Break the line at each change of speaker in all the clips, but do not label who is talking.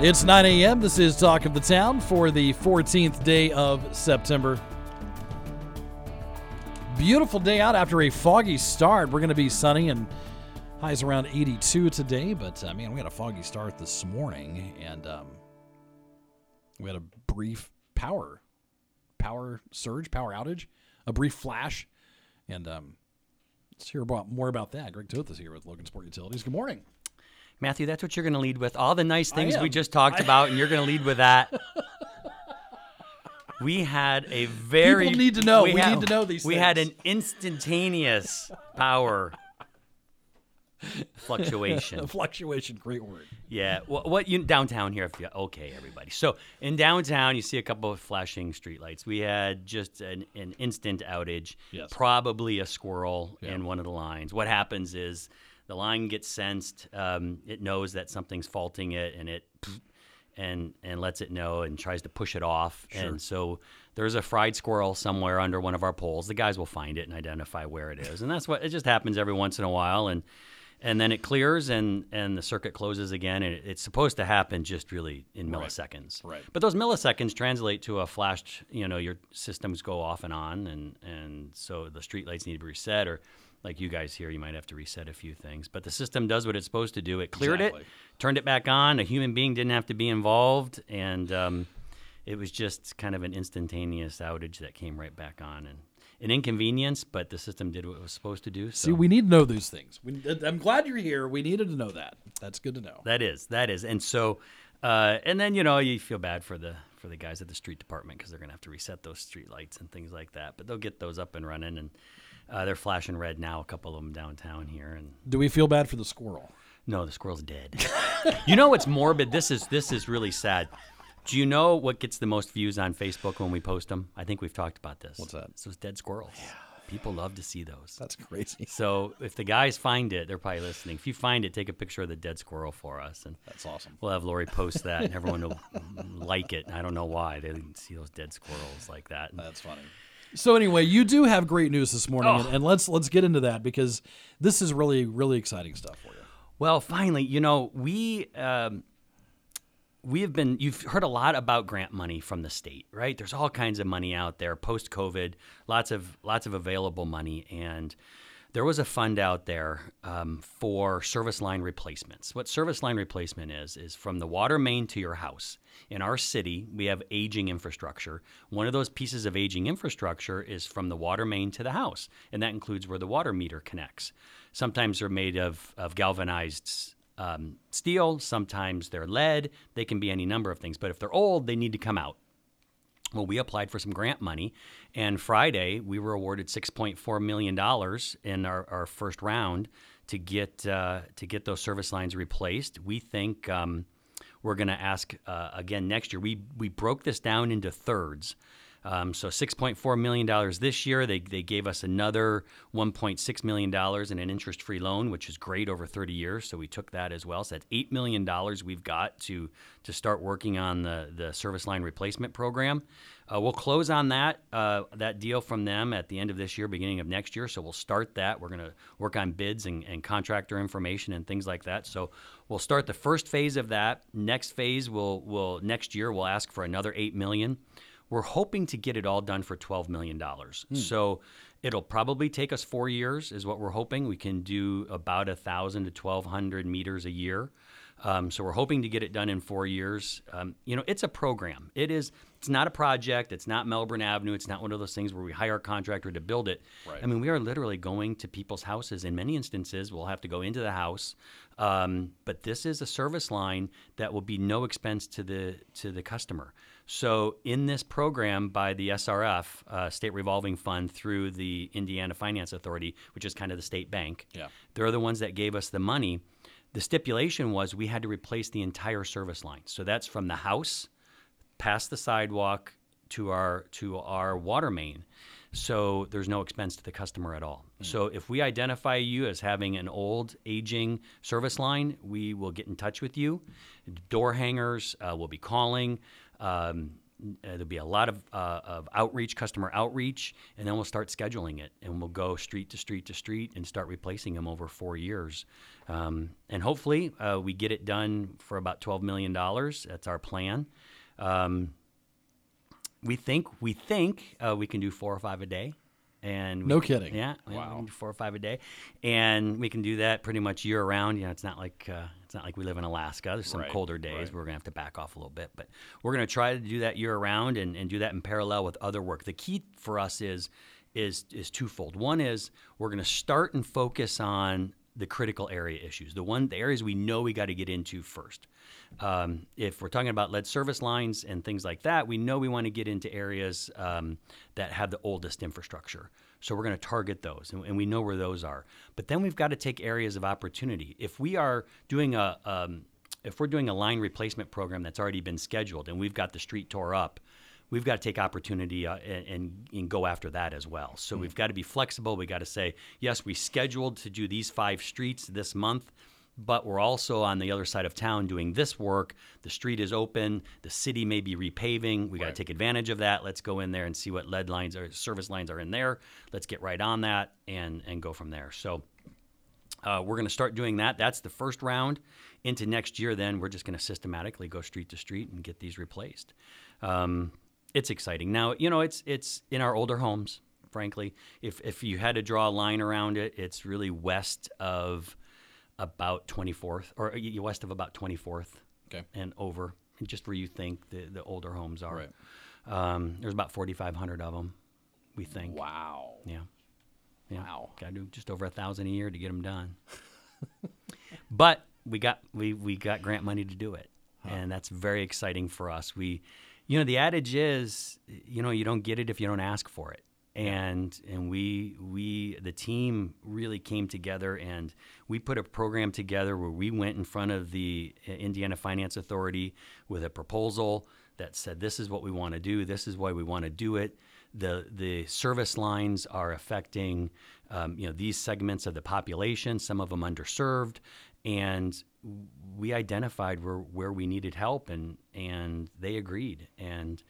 It's 9 a.m. This is Talk of the Town for the 14th day of September. Beautiful day out after a foggy start. We're going to be sunny and highs around 82 today, but uh, man, we had a foggy start this morning and um, we had a brief power power surge, power outage, a brief flash, and um, let's hear about more about that. Greg Toth is here with Logansport Utilities. Good morning.
Matthew, that's what you're going to lead with. All the nice things we just talked
I-
about, and you're going to lead with that. we had a very
People need to know. We
had-
need to know these
We had an instantaneous power fluctuation.
A fluctuation, great word.
Yeah. What, what you downtown here? If you, okay, everybody. So in downtown, you see a couple of flashing streetlights. We had just an, an instant outage.
Yes.
Probably a squirrel
Yeah.
in one of the lines. What happens is the line gets sensed. Um, it knows that something's faulting it, and it and and lets it know and tries to push it off. And so there's a fried squirrel somewhere under one of our poles. The guys will find it and identify where it is. And that's what it just happens every once in a while. And and then it clears and and the circuit closes again. And it, it's supposed to happen just really in milliseconds.
Right.
But those milliseconds translate to a flashed. You know, your systems go off and on, and and so the street lights need to be reset or. Like you guys here, you might have to reset a few things, but the system does what it's supposed to do. It cleared
Exactly.
it, turned it back on. A human being didn't have to be involved, and um, it was just kind of an instantaneous outage that came right back on, and an inconvenience, but the system did what it was supposed to do. So
See, we need to know these things. We, I'm glad you're here. We needed to know that. That's good to know.
that is that is, and so, uh, and then you know you feel bad for the for the guys at the street department because they're gonna have to reset those street lights and things like that, but they'll get those up and running, and uh, they're flashing red now. A couple of them downtown here, and
Do we feel bad for the squirrel?
No, the squirrel's dead. you know what's morbid? This is this is really sad. Do you know what gets the most views on Facebook when we post them? I think we've talked about this.
What's that?
It's those dead squirrels. Yeah. People love to see those.
That's crazy.
So if the guys find it, they're probably listening. If you find it, take a picture of the dead squirrel for us, and
That's awesome.
we'll have Lori post that, and everyone will like it. I don't know why they didn't see those dead squirrels like that. And
That's funny. So anyway, you do have great news this morning,
Oh.
and, and let's let's get into that because this is really really exciting stuff for you.
Well, finally, you know, we um, we have been. You've heard a lot about grant money from the state, right? There's all kinds of money out there post COVID, lots of lots of available money, and there was a fund out there um, for service line replacements. What service line replacement is is from the water main to your house. In our city, we have aging infrastructure. One of those pieces of aging infrastructure is from the water main to the house, and that includes where the water meter connects. Sometimes they're made of, of galvanized um, steel, sometimes they're lead. They can be any number of things, but if they're old, they need to come out. Well, we applied for some grant money, and Friday we were awarded six point four million dollars in our, our first round to get uh, to get those service lines replaced. We think um, we're going to ask uh, again next year. We we broke this down into thirds. Um, so six point four million dollars this year. They they gave us another one point six million dollars in an interest free loan, which is great over thirty years. So we took that as well. So that's eight million dollars we've got to to start working on the the service line replacement program. Uh, we'll close on that uh, that deal from them at the end of this year, beginning of next year. So we'll start that. We're going to work on bids and, and contractor information and things like that. So we'll start the first phase of that. Next phase, we'll will next year we'll ask for another eight million. We're hoping to get it all done for twelve million dollars. So it'll probably take us four years, is what we're hoping. We can do about a thousand to twelve hundred meters a year. Um, so we're hoping to get it done in four years. Um, you know, it's a program. It is. It's not a project. It's not Melbourne Avenue. It's not one of those things where we hire a contractor to build it.
Right.
I mean, we are literally going to people's houses. In many instances, we'll have to go into the house. Um, but this is a service line that will be no expense to the to the customer. So in this program by the SRF, uh, State Revolving Fund, through the Indiana Finance Authority, which is kind of the state bank,
Yeah.
they're the ones that gave us the money. The stipulation was we had to replace the entire service line. So that's from the house past the sidewalk to our to our water main. So there's no expense to the customer at all. So if we identify you as having an old, aging service line, we will get in touch with you. Door hangers uh, will be calling. Um, uh, there'll be a lot of, uh, of outreach, customer outreach, and then we'll start scheduling it, and we'll go street to street to street and start replacing them over four years. Um, and hopefully, uh, we get it done for about twelve million dollars. That's our plan. Um, we think we think uh, we can do four or five a day, and we
No
can-
kidding.
Yeah, yeah,
Wow.
four or five a day, and we can do that pretty much year round. You know, it's not like uh, it's not like we live in Alaska. There's some
Right,
colder days
right.
we're gonna have to back off a little bit, but we're gonna try to do that year round and, and do that in parallel with other work. The key for us is is is twofold. One is we're gonna start and focus on the critical area issues, the one the areas we know we got to get into first. Um, if we're talking about lead service lines and things like that, we know we want to get into areas um, that have the oldest infrastructure. So we're going to target those, and, and we know where those are. But then we've got to take areas of opportunity. If we are doing a um, if we're doing a line replacement program that's already been scheduled, and we've got the street tore up, we've got to take opportunity uh, and, and, go after that as well. So we've got to be flexible. We got to say, yes, we scheduled to do these five streets this month, but we're also on the other side of town doing this work. The street is open. The city may be repaving. We got to take advantage of that. Let's go in there and see what lead lines or service lines are in there. Let's get right on that and and go from there. So. Uh, we're going to start doing that. That's the first round. Into next year, then we're just going to systematically go street to street and get these replaced. Um, it's exciting. Now, you know, it's it's in our older homes. Frankly, if if you had to draw a line around it, it's really west of about 24th, or west of about 24th,
Okay.
and over, just where you think the the older homes are.
Right.
Um, there's about 4,500 of them, we think.
Wow.
Yeah. Yeah.
Wow.
Got to do just over a thousand a year to get them done. but we got we we got grant money to do it, and that's very exciting for us. We, you know, the adage is, you know, you don't get it if you don't ask for it. And and we we the team really came together and we put a program together where we went in front of the uh, Indiana Finance Authority with a proposal that said this is what we want to do, this is why we want to do it. The the service lines are affecting um, you know these segments of the population, some of them underserved, and we identified where where we needed help, and and they agreed. And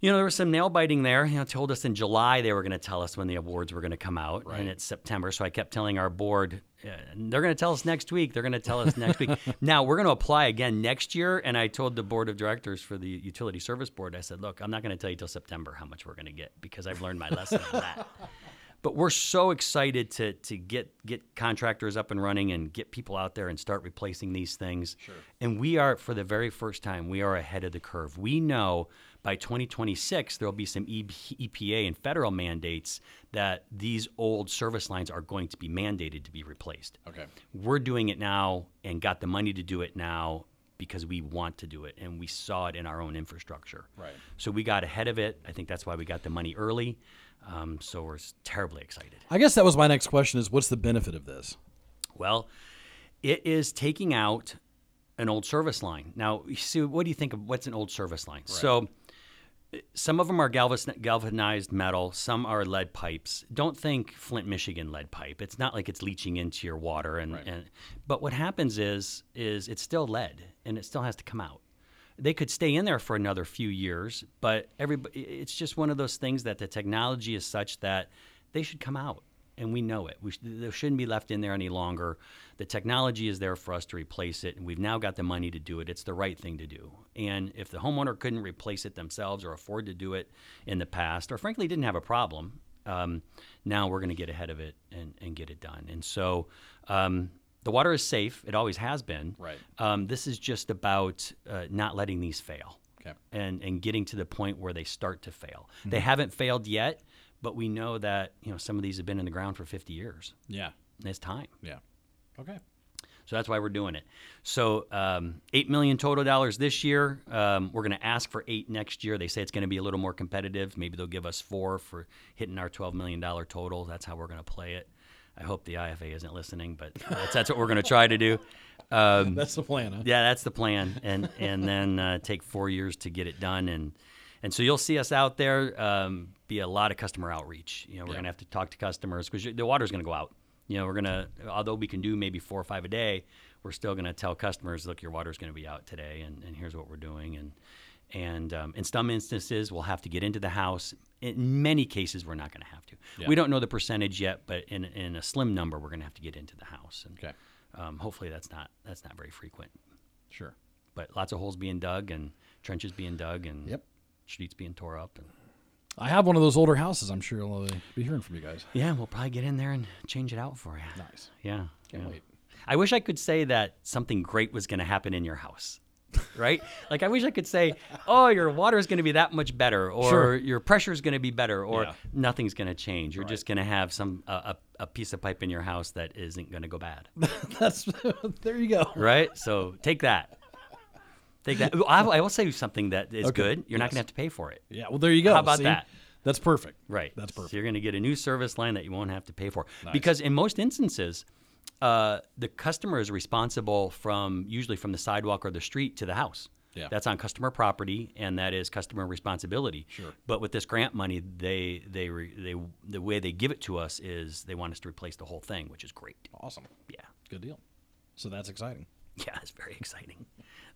you know there was some nail biting there. You know, told us in July they were going to tell us when the awards were going to come out,
Right.
and it's September. So I kept telling our board, uh, they're going to tell us next week. They're going to tell us next week. Now we're going to apply again next year. And I told the board of directors for the utility service board, I said, look, I'm not going to tell you till September how much we're going to get because I've learned my lesson on that. But we're so excited to to get get contractors up and running and get people out there and start replacing these things. Sure. And we are for the very first time we are ahead of the curve. We know by 2026 there will be some EPA and federal mandates that these old service lines are going to be mandated to be replaced.
Okay.
We're doing it now and got the money to do it now because we want to do it and we saw it in our own infrastructure.
Right.
So we got ahead of it. I think that's why we got the money early. Um, so we're terribly excited.
I guess that was my next question: is what's the benefit of this?
Well, it is taking out an old service line. Now, you see, what do you think of what's an old service line? So, uh, some of them are galvanized metal, some are lead pipes. Don't think Flint, Michigan lead pipe. It's not like it's leaching into your water. And, and but what happens is is it's still lead, and it still has to come out. They could stay in there for another few years, but everybody, it's just one of those things that the technology is such that they should come out and we know it. We sh- they shouldn't be left in there any longer. The technology is there for us to replace it, and we've now got the money to do it. It's the right thing to do. And if the homeowner couldn't replace it themselves or afford to do it in the past, or frankly didn't have a problem, um, now we're going to get ahead of it and, and get it done. And so um, the water is safe. It always has been.
Right.
Um, this is just about uh, not letting these fail
Okay.
and and getting to the point where they start to fail.
Mm-hmm.
They haven't failed yet, but we know that you know some of these have been in the ground for 50 years.
Yeah.
And it's time.
Yeah. Okay.
So that's why we're doing it. So um, eight million total dollars this year. Um, we're going to ask for eight next year. They say it's going to be a little more competitive. Maybe they'll give us four for hitting our 12 million dollar total. That's how we're going to play it. I hope the IFA isn't listening, but that's, that's what we're going to try to do. Um,
That's the plan. Huh?
yeah, that's the plan, and and then uh, take four years to get it done, and and so you'll see us out there. Um, be a lot of customer outreach. You know, we're
Yeah.
gonna have to talk to customers because the water's gonna go out. You know, we're gonna although we can do maybe four or five a day, we're still gonna tell customers, look, your water's gonna be out today, and, and here's what we're doing, and and um, in some instances we'll have to get into the house. In many cases, we're not gonna have to.
Yeah.
We don't know the percentage yet, but in in a slim number, we're gonna have to get into the house. And,
Okay.
Um, hopefully, that's not that's not very frequent
Sure.
but lots of holes being dug and trenches being dug and
Yep.
Streets being tore up. And
I have one of those older houses. I'm sure I'll uh, be hearing from you guys.
yeah, we'll probably get in there and change it out for you.
Nice.
Yeah,
Can't
yeah.
wait.
I wish I could say that something great was going to happen in your house. right? Like I wish I could say, "Oh, your water is going to be that much better," or
Sure.
"Your pressure is going to be better," or
Yeah.
"Nothing's going to change." You're just going to have some a, a, a piece of pipe in your house that isn't going to go bad.
That's there you go.
right? So take that. Take that. I, I will say something that is
Okay.
good. You're not going to have to pay for it.
Yeah. Well, there you go.
How about
See?
that?
That's perfect.
Right.
That's
So
perfect.
you're going to get a new service line that you won't have to pay for.
Nice.
Because in most instances, uh, the customer is responsible from usually from the sidewalk or the street to the house.
Yeah.
That's on customer property, and that is customer responsibility.
Sure.
But with this grant money, they they re, they the way they give it to us is they want us to replace the whole thing, which is great.
Awesome.
Yeah.
Good deal. So that's exciting.
Yeah, it's very exciting.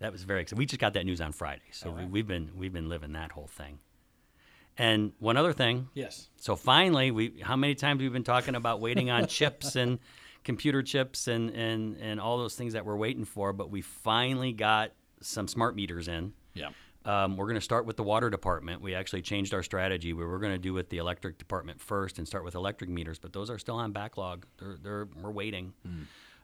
That was very exciting. We just got that news on Friday, so we, we've been we've been living that whole thing. And one other thing,
Yes.
so finally, we how many times we've been talking about waiting on chips and computer chips and, and and all those things that we're waiting for, but we finally got some smart meters in.
Yeah.
Um, we're going to start with the water department. We actually changed our strategy. We were going to do with the electric department first and start with electric meters, but those are still on backlog. They're, they're we're waiting.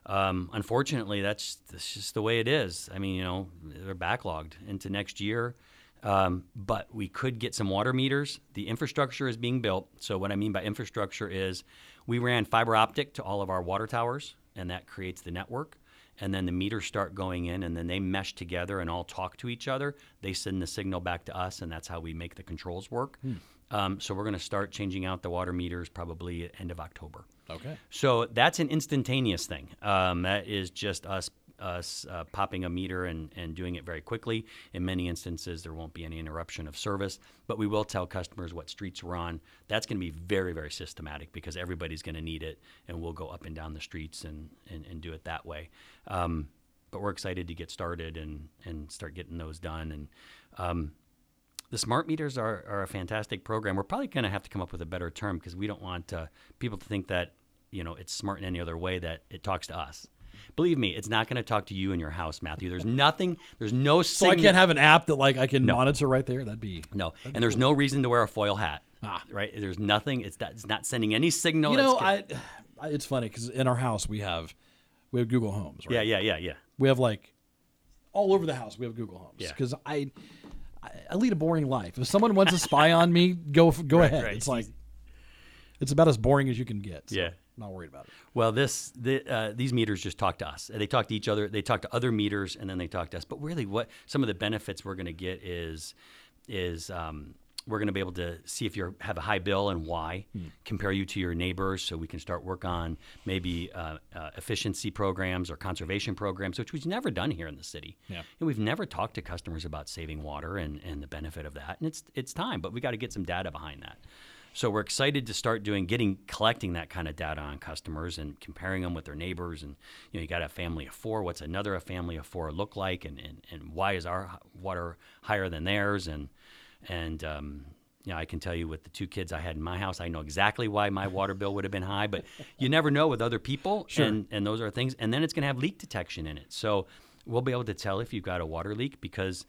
Um, unfortunately, that's, that's just the way it is. I mean, you know, they're backlogged into next year. Um, but we could get some water meters. The infrastructure is being built. So what I mean by infrastructure is we ran fiber optic to all of our water towers, and that creates the network. And then the meters start going in, and then they mesh together and all talk to each other. They send the signal back to us, and that's how we make the controls work. Um, so we're going to start changing out the water meters probably at end of October.
Okay.
So that's an instantaneous thing. Um, that is just us us uh, popping a meter and, and doing it very quickly. In many instances, there won't be any interruption of service, but we will tell customers what streets we're on. That's going to be very, very systematic because everybody's going to need it, and we'll go up and down the streets and, and, and do it that way. Um, but we're excited to get started and, and start getting those done. And um, the smart meters are, are a fantastic program. We're probably going to have to come up with a better term because we don't want uh, people to think that you know it's smart in any other way that it talks to us. Believe me, it's not going to talk to you in your house, Matthew. There's nothing. There's no.
So I can't have an app that like I can monitor right there. That'd be.
no, and there's no reason to wear a foil hat.
Ah.
Right? There's nothing. It's that. It's not sending any signal.
You know, I, I. It's funny because in our house we have, we have Google Homes. Right?
Yeah, yeah, yeah, yeah.
We have like, all over the house we have Google Homes.
Yeah.
Because I, I, I lead a boring life. If someone wants to spy on me, go go ahead.
right.
It's like, it's about as boring as you can get. So
Yeah.
Not worried about it.
Well, this the, uh, these meters just talk to us. They talk to each other. They talk to other meters, and then they talk to us. But really, what some of the benefits we're going to get is is um, we're going to be able to see if you have a high bill and why. Compare you to your neighbors, so we can start work on maybe uh, uh, efficiency programs or conservation programs, which we've never done here in the city.
Yeah.
And we've never talked to customers about saving water and, and the benefit of that. And it's it's time, but we got to get some data behind that. So we're excited to start doing getting collecting that kind of data on customers and comparing them with their neighbors. And you know, you got a family of four. What's another a family of four look like? And and, and why is our water higher than theirs? And and um, you know, I can tell you with the two kids I had in my house, I know exactly why my water bill would have been high. But you never know with other people.
Sure.
And and those are things. And then it's going to have leak detection in it. So we'll be able to tell if you've got a water leak because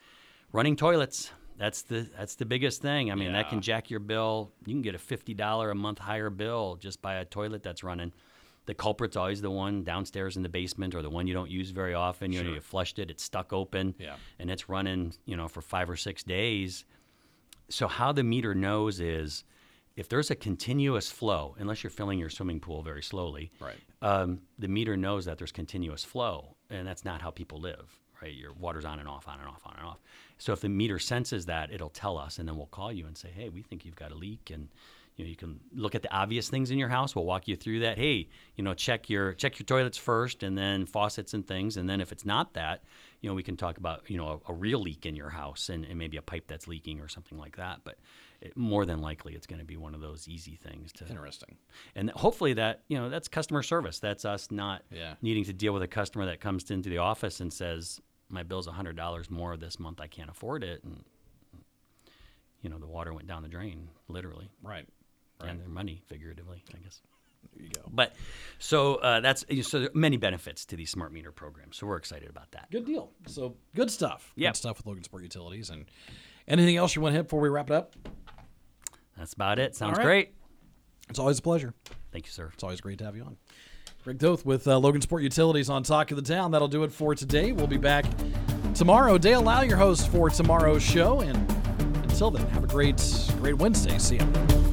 running toilets. That's the that's the biggest thing. I mean, that can jack your bill. You can get a fifty dollar a month higher bill just by a toilet that's running. The culprit's always the one downstairs in the basement or the one you don't use very often. You know, you flushed it, it's stuck open,
Yeah.
and it's running, you know, for five or six days. So how the meter knows is if there's a continuous flow, unless you're filling your swimming pool very slowly,
Right.
um, the meter knows that there's continuous flow, and that's not how people live, right? Your water's on and off, on and off, on and off. So if the meter senses that, it'll tell us, and then we'll call you and say, "Hey, we think you've got a leak, and you know, you can look at the obvious things in your house. We'll walk you through that. Hey, you know, check your check your toilets first, and then faucets and things, and then if it's not that, you know, we can talk about you know a, a real leak in your house and, and maybe a pipe that's leaking or something like that. But it, more than likely, it's going to be one of those easy things to.
Interesting.
And hopefully that you know that's customer service. That's us not
Yeah.
needing to deal with a customer that comes into the office and says, "My bill's hundred dollars more this month. I can't afford it." And you know the water went down the drain, literally,
Right.
and their money figuratively, I guess.
There you go.
But so uh, that's so there are many benefits to these smart meter programs. So we're excited about that.
Good deal. So good stuff.
Yeah.
Good stuff with Logansport Utilities. And anything else you want to hit before we wrap it up?
That's about it. Sounds
right.
great.
It's always a pleasure.
Thank you, sir.
It's always great to have you on. Greg Toth with uh, Logansport Utilities on Talk of the Town. That'll do it for today. We'll be back tomorrow. Dale Lau, your host for tomorrow's show. And until then, have a great, great Wednesday. See ya.